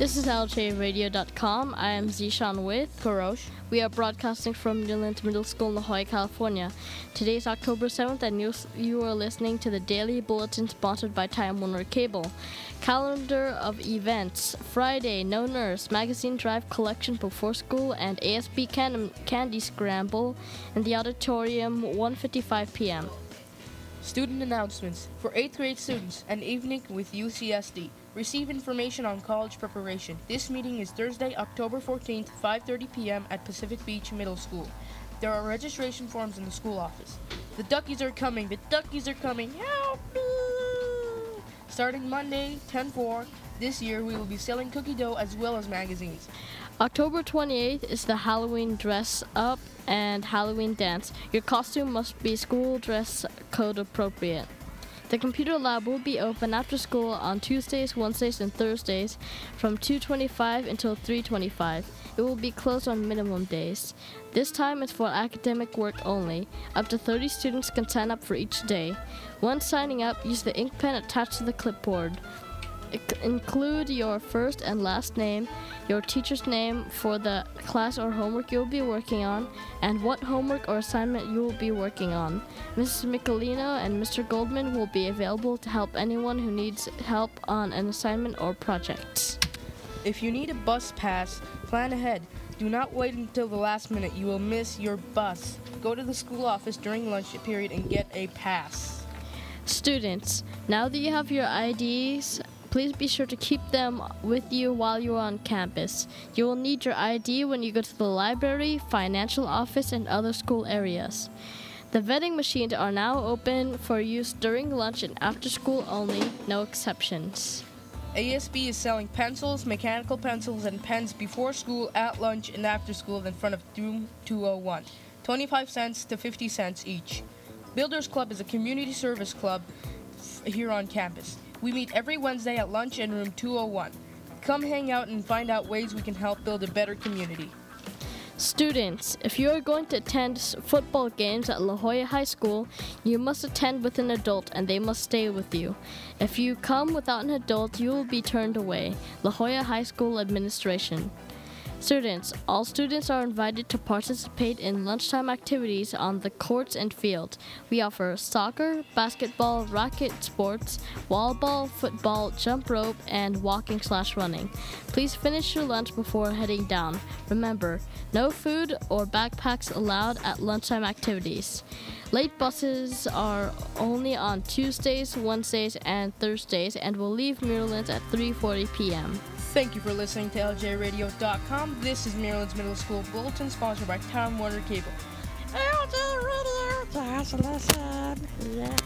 This is LJRadio.com. I am Zishan with Karosh. We are broadcasting from Muirlands Middle School in La Jolla, California. Today is October 7th, and you, you are listening to the Daily Bulletin sponsored by Time Warner Cable. Calendar of events Friday, No Nurse, Magazine Drive Collection before school, and ASB can- Candy Scramble in the auditorium, 1.55 p.m. Student announcements. For 8th grade students, an evening with UCSD. Receive information on college preparation. This meeting is Thursday, October 14th, 5:30 p.m. at Pacific Beach Middle School. There are registration forms in the school office. The duckies are coming. The duckies are coming. Help me! Starting Monday, 10/4, this year we will be selling cookie dough as well as magazines. October 28th is the Halloween dress up and Halloween dance. Your costume must be school dress code appropriate. The computer lab will be open after school on Tuesdays, Wednesdays, and Thursdays from 2:25 until 3:25. It will be closed on minimum days. This time is for academic work only. Up to 30 students can sign up for each day. When signing up, use the ink pen attached to the clipboard. Include your first and last name, your teacher's name for the class or homework you'll be working on, and what homework or assignment you will be working on. Mrs. Michelino and Mr. Goldman will be available to help anyone who needs help on an assignment or project. If you need a bus pass, plan ahead. Do not wait until the last minute. You will miss your bus. Go to the school office during lunch period and get a pass. Students, now that you have your IDs, please be sure to keep them with you while you are on campus. You will need your ID when you go to the library, financial office, and other school areas. The vending machines are now open for use during lunch and after school only, no exceptions. ASB is selling pencils, mechanical pencils, and pens before school, at lunch, and after school in front of Room 201. 25 cents to 50 cents each. Builders Club is a community service club here on campus. We meet every Wednesday at lunch in room 201. Come hang out and find out ways we can help build a better community. Students, if you are going to attend football games at La Jolla High School, you must attend with an adult and they must stay with you. If you come without an adult, you will be turned away. La Jolla High School Administration. Students, all students are invited to participate in lunchtime activities on the courts and field. We offer soccer, basketball, racket sports, wall ball, football, jump rope, and walking slash running. Please finish your lunch before heading down. Remember, no food or backpacks allowed at lunchtime activities. Late buses are only on Tuesdays, Wednesdays, and Thursdays and will leave Muirlands at 3:40 p.m. Thank you for listening to LJRadio.com. This is Muirlands Middle School Bulletin, sponsored by Time Warner Cable. Yeah.